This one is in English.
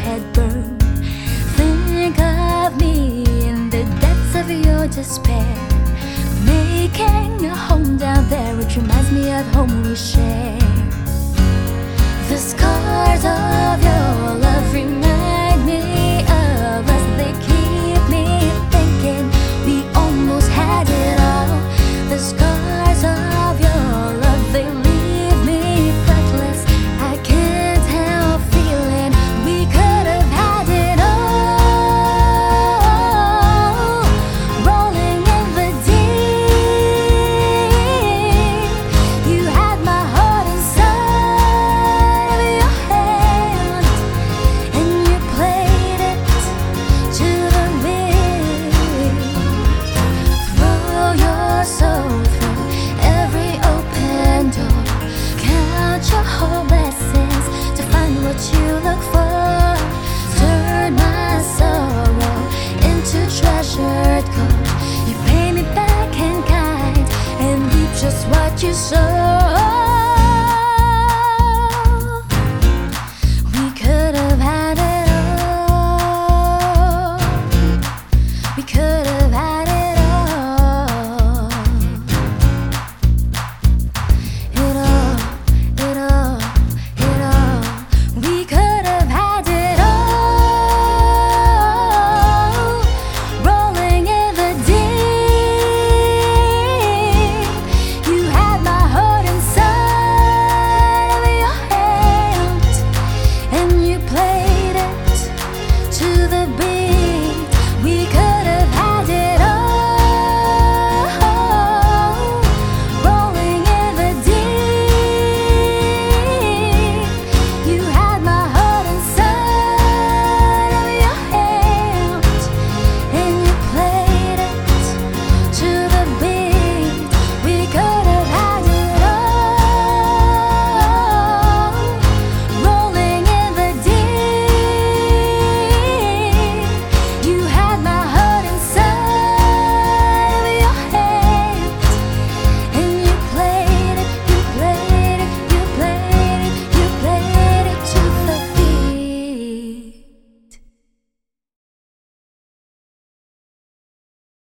forehead burn. Think of me in the depths of your despair. Making a home down there, which reminds me of home we share. The scars of your deserve.